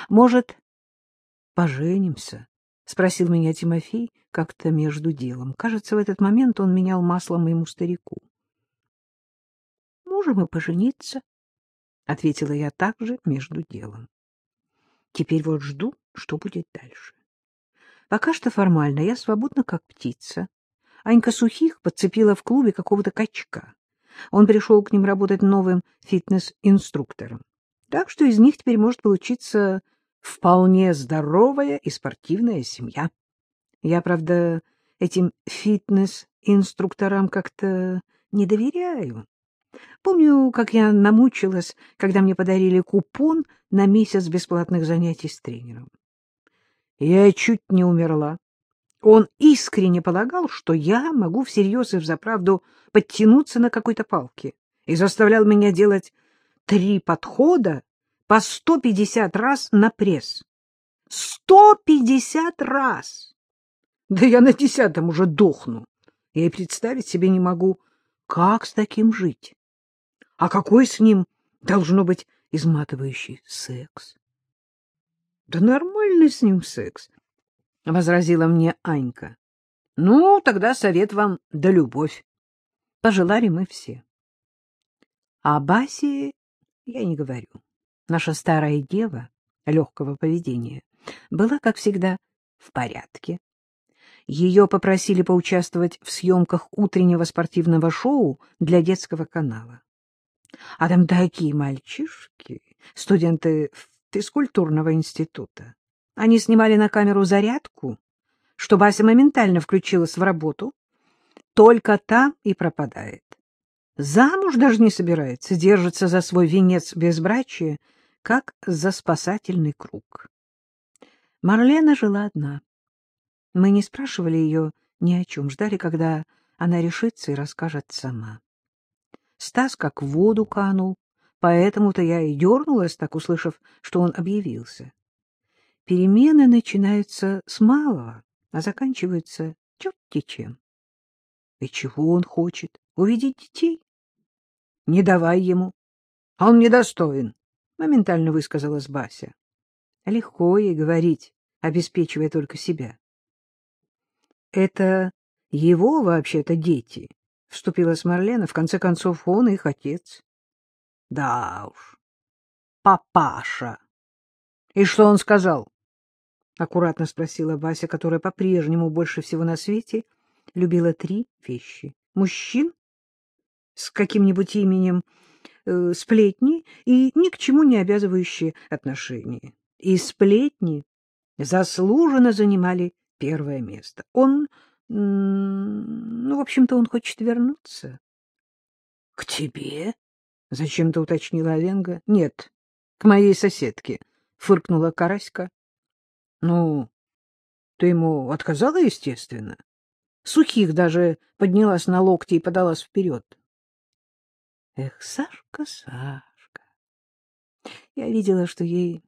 — Может, поженимся? — спросил меня Тимофей как-то между делом. Кажется, в этот момент он менял масло моему старику. — Можем и пожениться, — ответила я также между делом. Теперь вот жду, что будет дальше. Пока что формально я свободна, как птица. Анька Сухих подцепила в клубе какого-то качка. Он пришел к ним работать новым фитнес-инструктором. Так что из них теперь может получиться вполне здоровая и спортивная семья. Я, правда, этим фитнес-инструкторам как-то не доверяю. Помню, как я намучилась, когда мне подарили купон на месяц бесплатных занятий с тренером. Я чуть не умерла. Он искренне полагал, что я могу всерьез и взаправду подтянуться на какой-то палке, и заставлял меня делать три подхода по сто пятьдесят раз на пресс. Сто пятьдесят раз! Да я на десятом уже дохну. Я и представить себе не могу, как с таким жить. А какой с ним должно быть изматывающий секс? Да нормальный с ним секс, — возразила мне Анька. Ну, тогда совет вам да любовь. Пожелали мы все. А Басе я не говорю. Наша старая дева легкого поведения была, как всегда, в порядке. Ее попросили поучаствовать в съемках утреннего спортивного шоу для детского канала. А там такие мальчишки, студенты физкультурного института. Они снимали на камеру зарядку, чтобы Ася моментально включилась в работу. Только там и пропадает. Замуж даже не собирается, держится за свой венец безбрачия, как за спасательный круг. Марлена жила одна. Мы не спрашивали ее ни о чем, ждали, когда она решится и расскажет сама. Стас как в воду канул, Поэтому-то я и дернулась, так услышав, что он объявился. Перемены начинаются с малого, а заканчиваются черти чем. И чего он хочет? Увидеть детей? Не давай ему. А он недостоин, — моментально высказалась Бася. Легко ей говорить, обеспечивая только себя. Это его вообще-то дети, — вступилась Марлена. В конце концов, он их отец. Да уж, папаша. И что он сказал? Аккуратно спросила Вася, которая по-прежнему больше всего на свете любила три вещи. Мужчин с каким-нибудь именем, э, сплетни и ни к чему не обязывающие отношения. И сплетни заслуженно занимали первое место. Он, ну, в общем-то, он хочет вернуться. — К тебе? — зачем-то уточнила Овенга. — Нет, к моей соседке, — фыркнула Караська. — Ну, ты ему отказала, естественно. Сухих даже поднялась на локти и подалась вперед. Эх, Сашка, Сашка. Я видела, что ей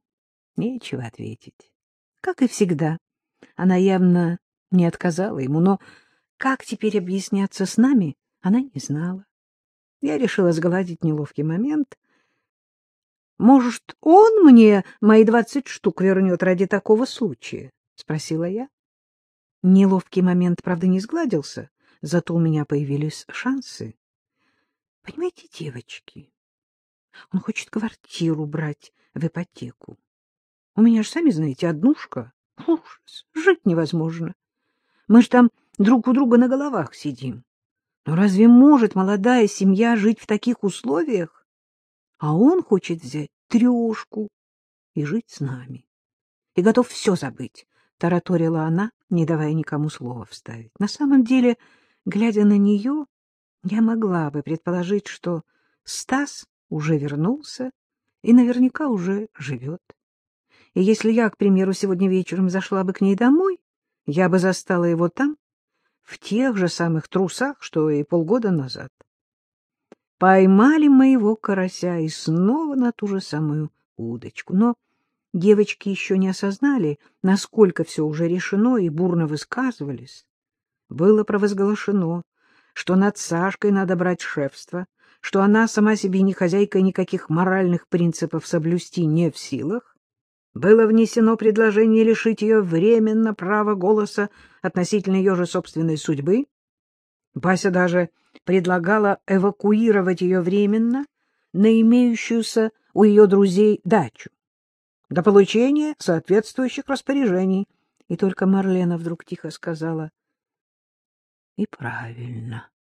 нечего ответить. Как и всегда, она явно не отказала ему, но как теперь объясняться с нами, она не знала. Я решила сгладить неловкий момент. — Может, он мне мои двадцать штук вернет ради такого случая? — спросила я. Неловкий момент, правда, не сгладился, зато у меня появились шансы. Понимаете, девочки, он хочет квартиру брать в ипотеку. У меня же, сами знаете, однушка. Ужас, жить невозможно. Мы же там друг у друга на головах сидим. Но разве может молодая семья жить в таких условиях? А он хочет взять трешку и жить с нами. И готов все забыть, — тараторила она, не давая никому слова вставить. На самом деле, глядя на нее, я могла бы предположить, что Стас уже вернулся и наверняка уже живет. И если я, к примеру, сегодня вечером зашла бы к ней домой, я бы застала его там, в тех же самых трусах, что и полгода назад. Поймали моего карася и снова на ту же самую удочку. Но девочки еще не осознали, насколько все уже решено, и бурно высказывались. Было провозглашено, что над Сашкой надо брать шефство, что она сама себе ни хозяйка никаких моральных принципов соблюсти не в силах, было внесено предложение лишить ее временно права голоса относительно ее же собственной судьбы. Бася даже предлагала эвакуировать ее временно на имеющуюся у ее друзей дачу до получения соответствующих распоряжений. И только Марлена вдруг тихо сказала. — И правильно.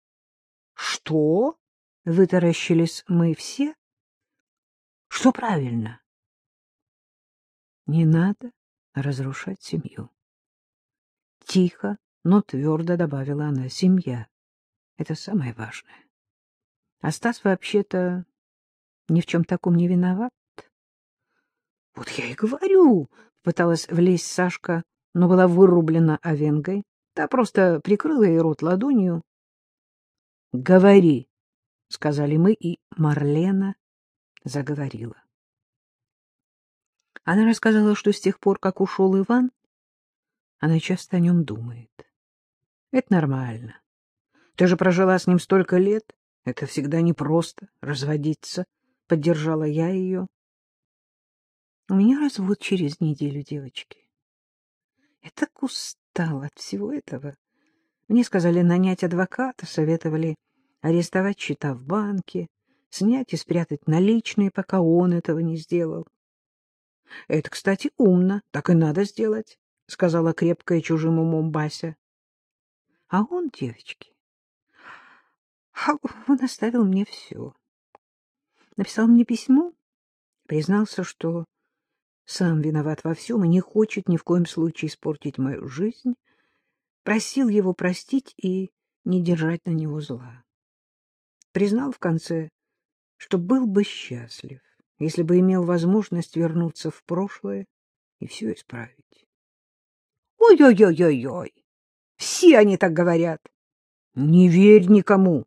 — Что? — вытаращились мы все. — Что правильно? — Не надо разрушать семью. Тихо, но твердо добавила она. Семья — это самое важное. А Стас вообще-то ни в чем таком не виноват. — Вот я и говорю, — пыталась влезть Сашка, но была вырублена овенгой. Та просто прикрыла ей рот ладонью. — Говори, — сказали мы, и Марлена заговорила. Она рассказала, что с тех пор, как ушел Иван, она часто о нем думает. Это нормально. Ты же прожила с ним столько лет. Это всегда непросто — разводиться. Поддержала я ее. У меня развод через неделю, девочки. Я так устала от всего этого. Мне сказали нанять адвоката, советовали арестовать счета в банке, снять и спрятать наличные, пока он этого не сделал. — Это, кстати, умно, так и надо сделать, — сказала крепкая чужим умом Бася. А он, девочки, а он оставил мне все. Написал мне письмо, признался, что сам виноват во всем и не хочет ни в коем случае испортить мою жизнь, просил его простить и не держать на него зла. Признал в конце, что был бы счастлив, если бы имел возможность вернуться в прошлое и все исправить. Ой-ой-ой-ой-ой! Все они так говорят. Не верь никому,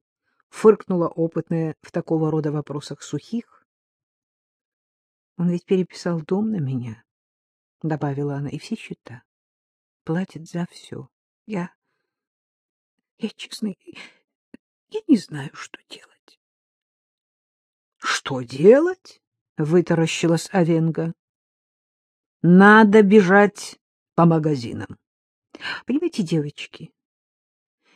фыркнула опытная в такого рода вопросах сухих. Он ведь переписал дом на меня, — добавила она, — и все счета. Платит за все. Я... Я, честно, я не знаю, что делать. — Что делать? — вытаращилась Овенга. — Надо бежать по магазинам. Понимаете, девочки,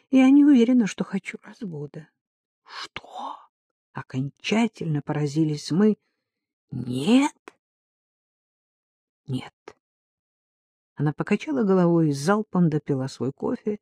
я не уверена, что хочу развода. — Что? — окончательно поразились мы. Нет? Нет. Она покачала головой и залпом допила свой кофе.